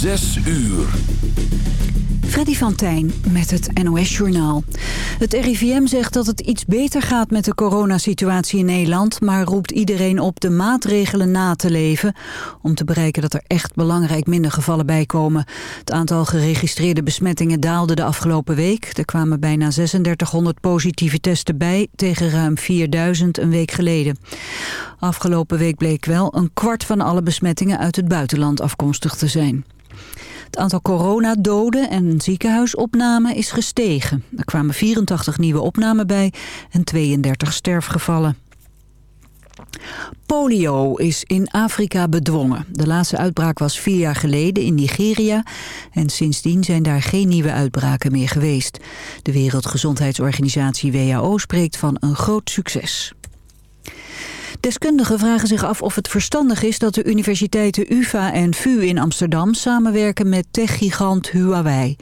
Zes uur. Freddy van Tijn met het NOS-journaal. Het RIVM zegt dat het iets beter gaat met de coronasituatie in Nederland... maar roept iedereen op de maatregelen na te leven... om te bereiken dat er echt belangrijk minder gevallen bijkomen. Het aantal geregistreerde besmettingen daalde de afgelopen week. Er kwamen bijna 3600 positieve testen bij... tegen ruim 4000 een week geleden. Afgelopen week bleek wel een kwart van alle besmettingen... uit het buitenland afkomstig te zijn. Het aantal coronadoden en ziekenhuisopnamen is gestegen. Er kwamen 84 nieuwe opnamen bij en 32 sterfgevallen. Polio is in Afrika bedwongen. De laatste uitbraak was vier jaar geleden in Nigeria... en sindsdien zijn daar geen nieuwe uitbraken meer geweest. De Wereldgezondheidsorganisatie WHO spreekt van een groot succes. Deskundigen vragen zich af of het verstandig is dat de universiteiten UvA en VU in Amsterdam samenwerken met techgigant Huawei.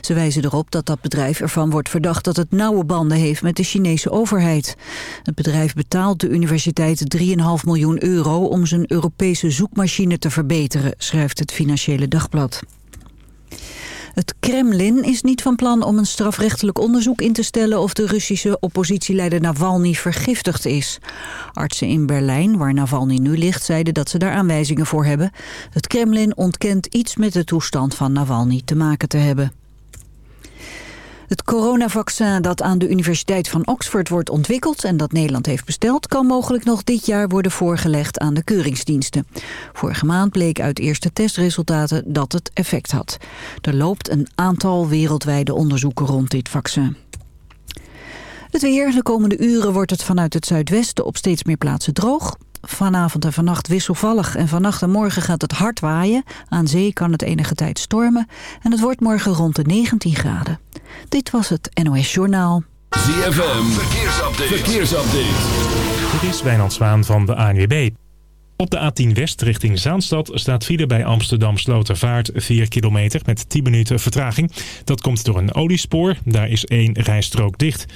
Ze wijzen erop dat dat bedrijf ervan wordt verdacht dat het nauwe banden heeft met de Chinese overheid. Het bedrijf betaalt de universiteit 3,5 miljoen euro om zijn Europese zoekmachine te verbeteren, schrijft het Financiële Dagblad. Het Kremlin is niet van plan om een strafrechtelijk onderzoek in te stellen of de Russische oppositieleider Navalny vergiftigd is. Artsen in Berlijn, waar Navalny nu ligt, zeiden dat ze daar aanwijzingen voor hebben. Het Kremlin ontkent iets met de toestand van Navalny te maken te hebben. Het coronavaccin dat aan de Universiteit van Oxford wordt ontwikkeld... en dat Nederland heeft besteld... kan mogelijk nog dit jaar worden voorgelegd aan de keuringsdiensten. Vorige maand bleek uit eerste testresultaten dat het effect had. Er loopt een aantal wereldwijde onderzoeken rond dit vaccin. Het weer. De komende uren wordt het vanuit het zuidwesten op steeds meer plaatsen droog. Vanavond en vannacht wisselvallig en vannacht en morgen gaat het hard waaien. Aan zee kan het enige tijd stormen en het wordt morgen rond de 19 graden. Dit was het NOS Journaal. ZFM, verkeersupdate. verkeersupdate. Dit is Wijnand Zwaan van de ANWB. Op de A10 West richting Zaanstad staat file bij Amsterdam Slotervaart 4 kilometer met 10 minuten vertraging. Dat komt door een oliespoor, daar is één rijstrook dicht.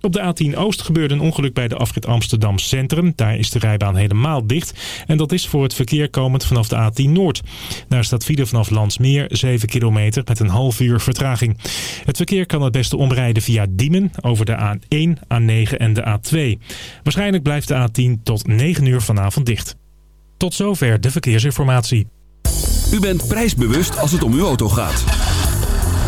Op de A10 Oost gebeurde een ongeluk bij de afrit Amsterdam Centrum. Daar is de rijbaan helemaal dicht. En dat is voor het verkeer komend vanaf de A10 Noord. Daar staat file vanaf Landsmeer 7 kilometer met een half uur vertraging. Het verkeer kan het beste omrijden via Diemen over de A1, A9 en de A2. Waarschijnlijk blijft de A10 tot 9 uur vanavond dicht. Tot zover de verkeersinformatie. U bent prijsbewust als het om uw auto gaat.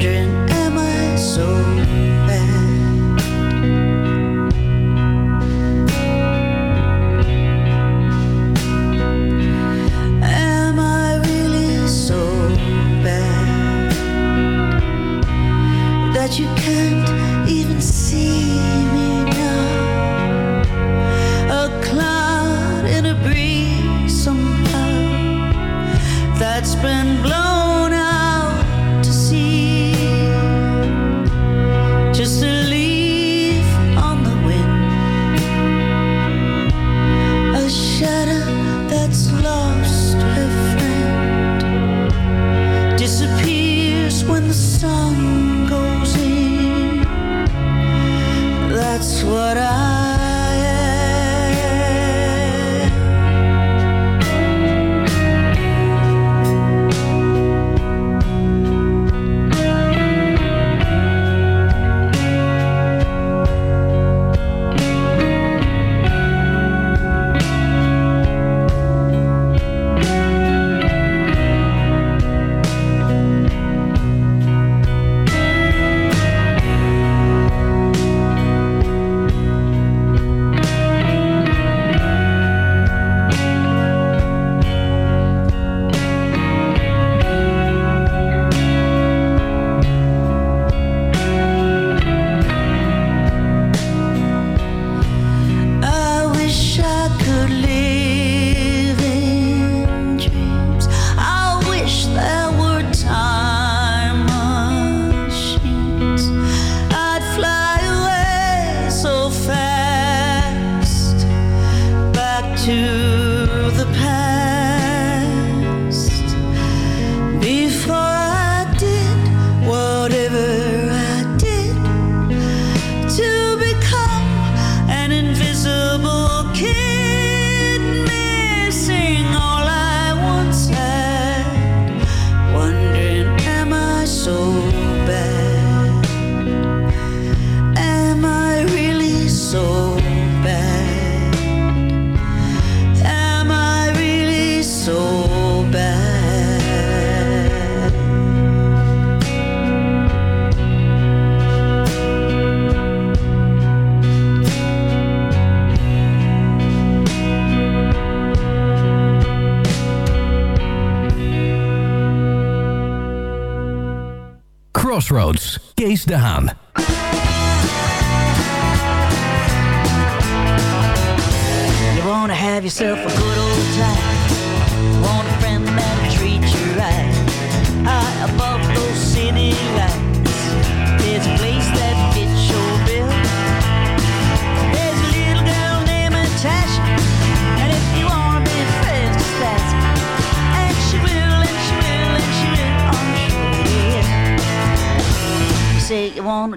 wondering, am I so? to Crossroads. Kees de Haan. You wanna have yourself a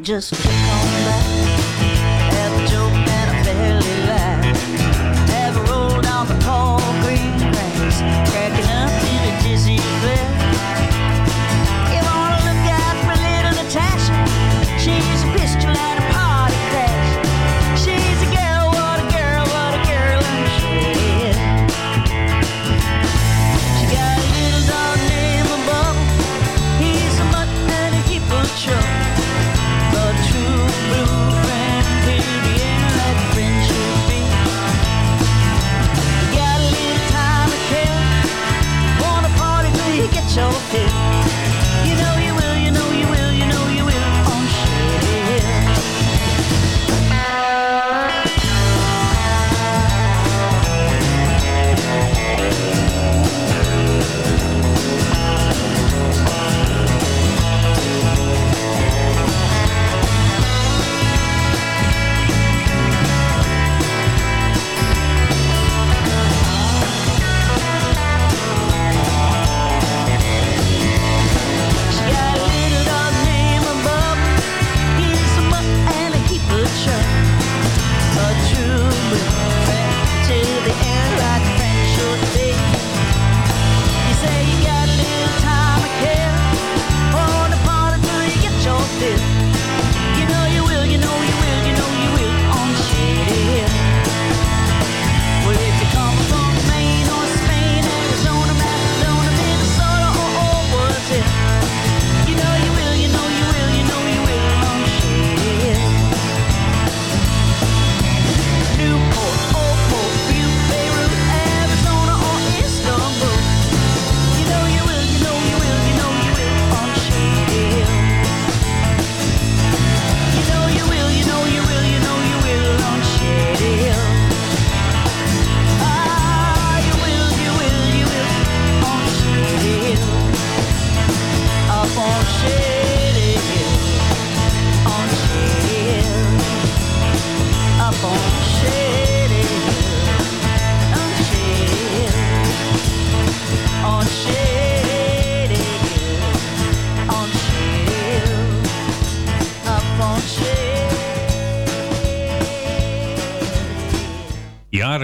just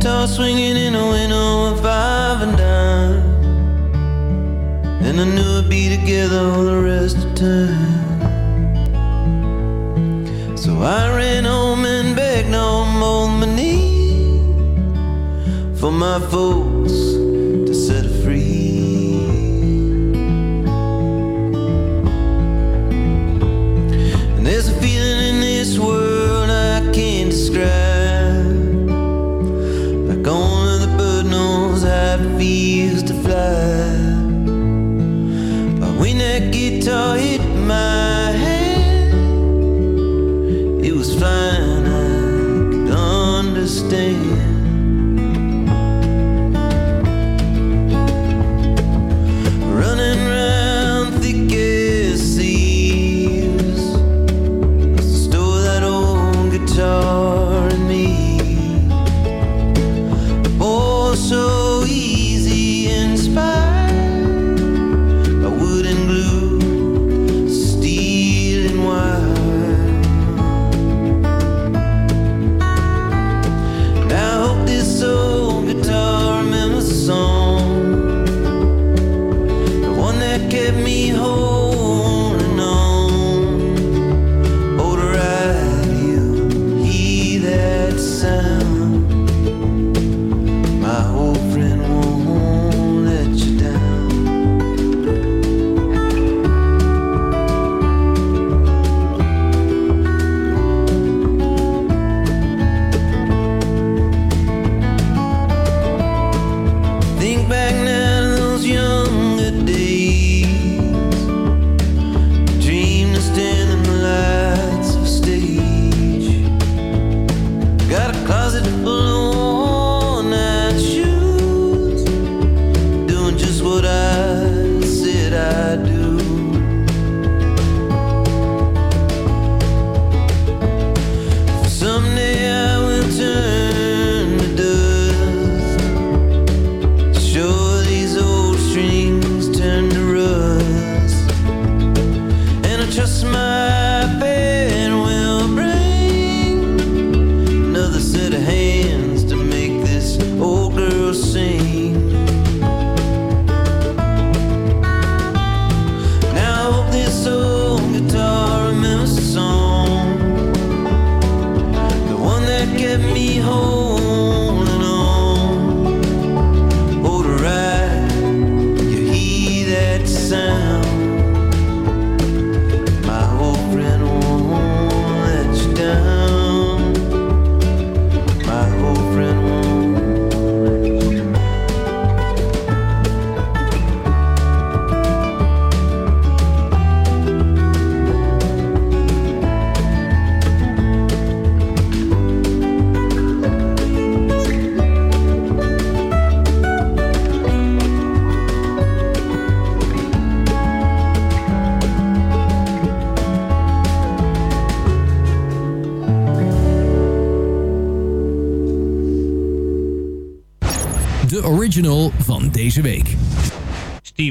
Guitar swinging in a window of five and dime. And I knew I'd be together all the rest of time. So I ran home and begged on both my for my folks Got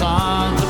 songs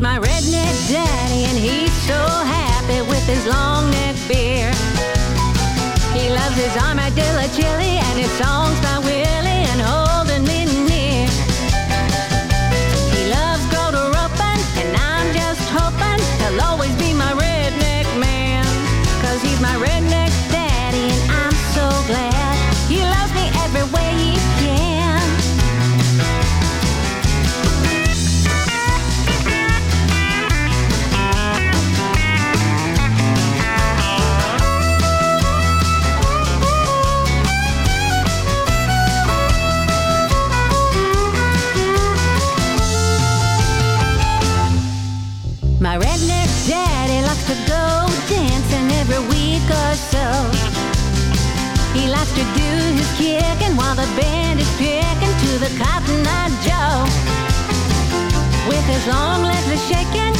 my kicking while the band is picking to the Cotton Eye Joe. With his long legs a shaking.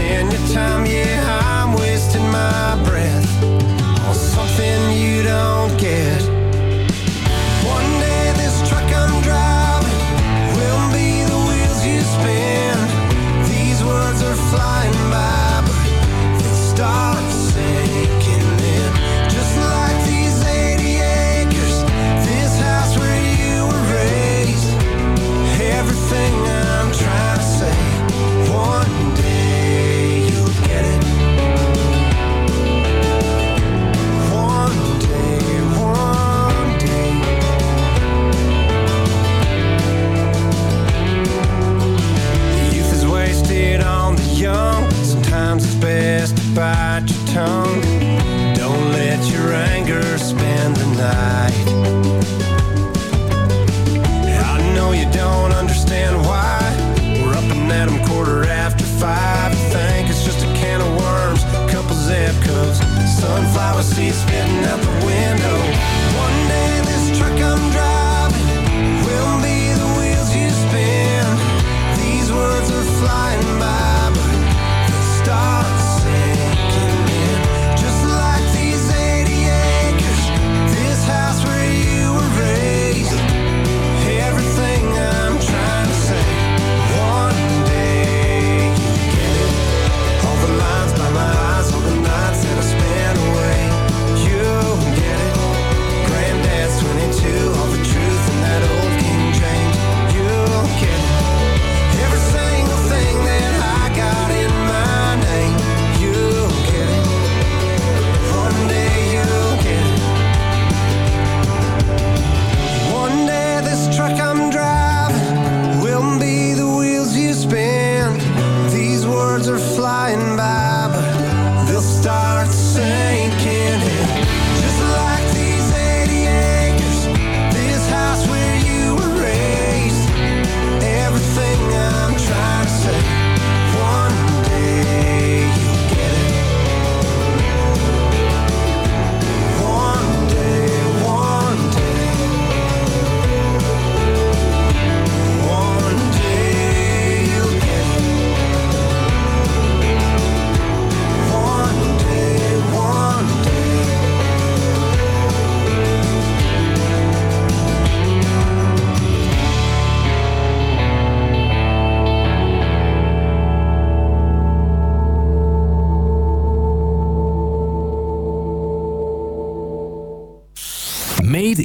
bite your tongue.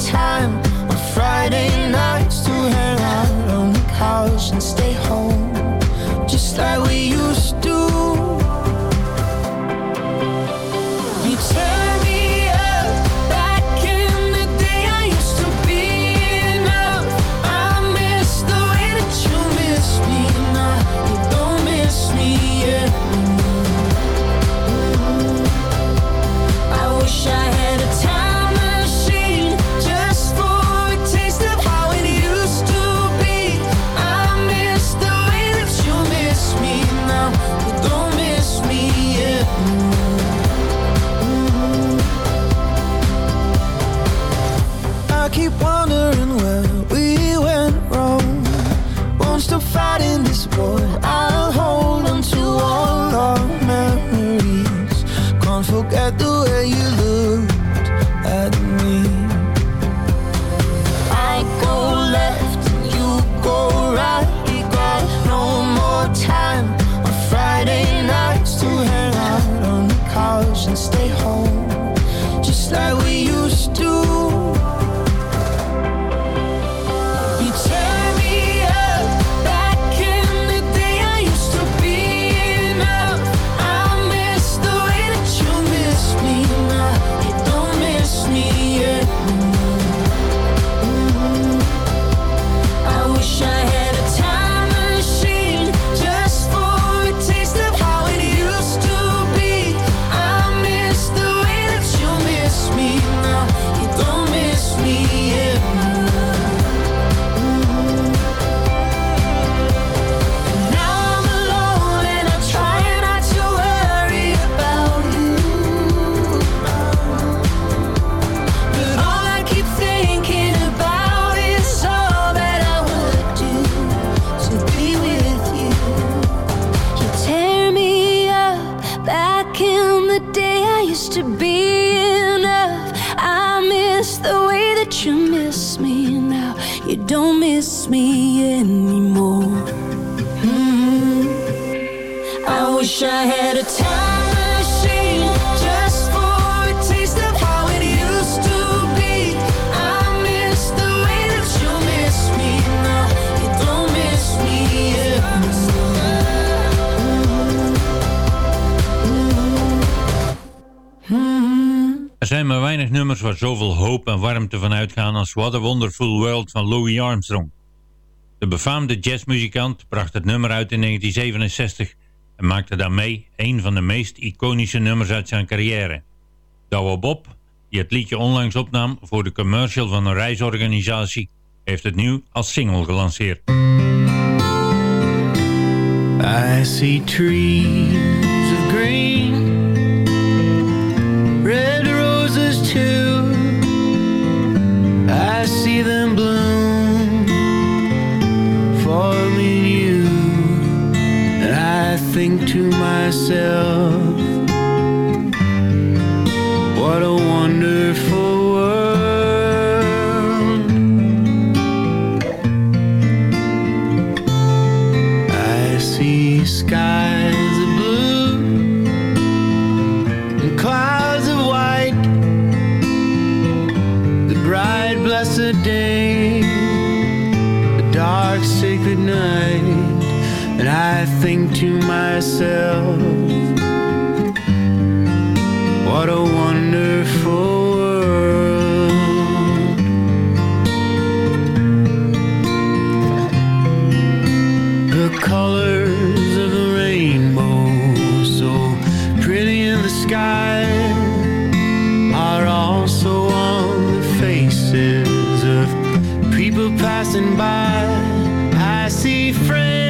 time on Friday nights to hang out on the couch and stay home, just like we used to. Van zoveel hoop en warmte vanuitgaan als What a Wonderful World van Louis Armstrong. De befaamde jazzmuzikant bracht het nummer uit in 1967 en maakte daarmee een van de meest iconische nummers uit zijn carrière. Douwe Bob, die het liedje onlangs opnam voor de commercial van een reisorganisatie, heeft het nu als single gelanceerd. I see trees of green Red roses too I see them bloom you, and I think to myself. myself. What a wonderful world. The colors of the rainbow So pretty in the sky Are also on the faces of people passing by. I see friends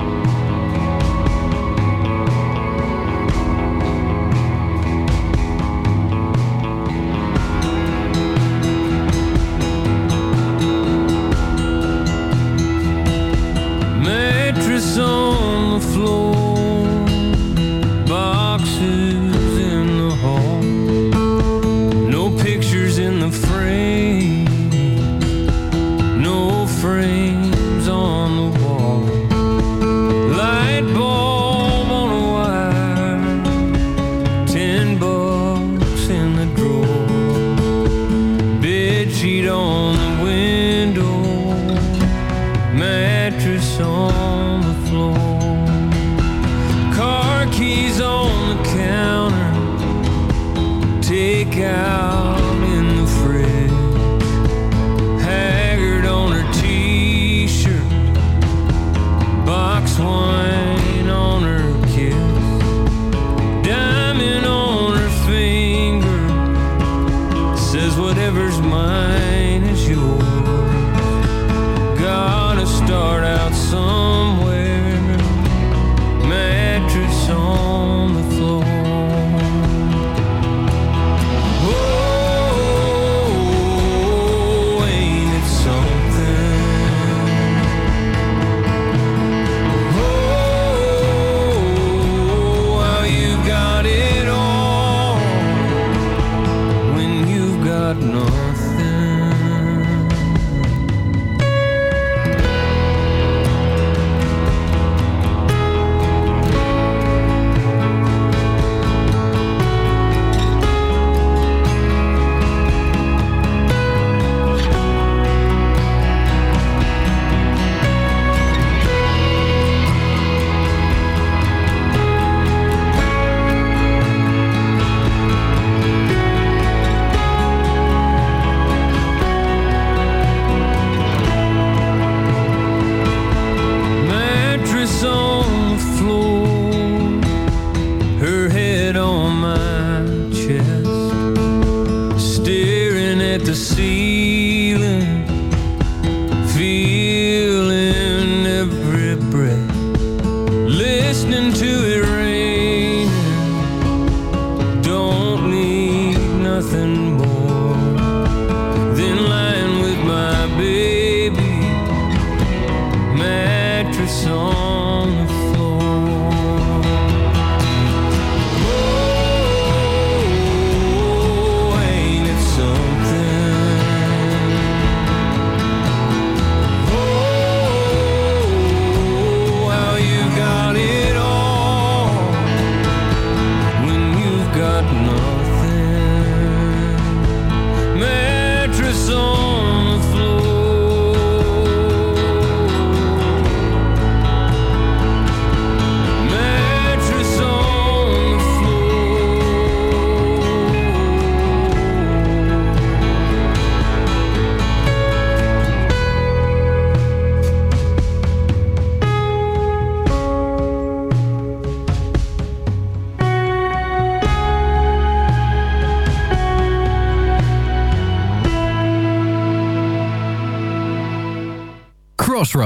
Yeah.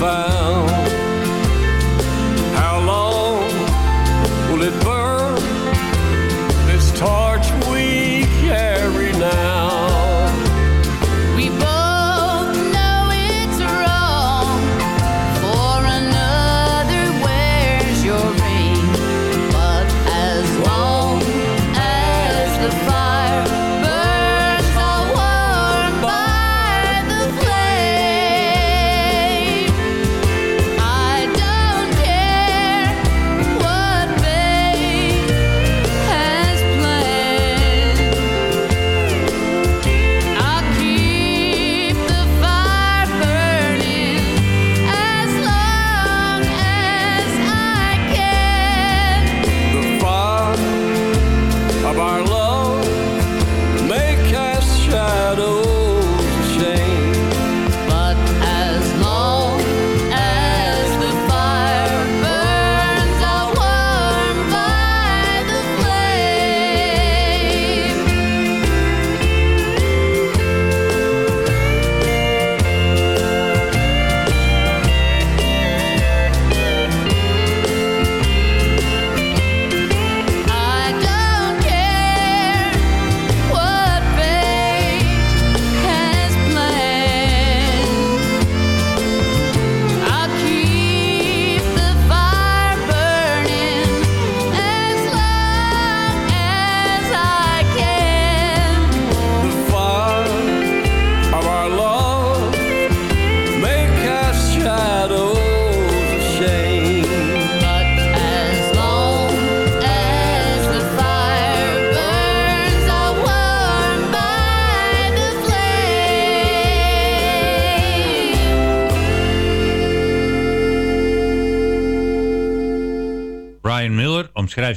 if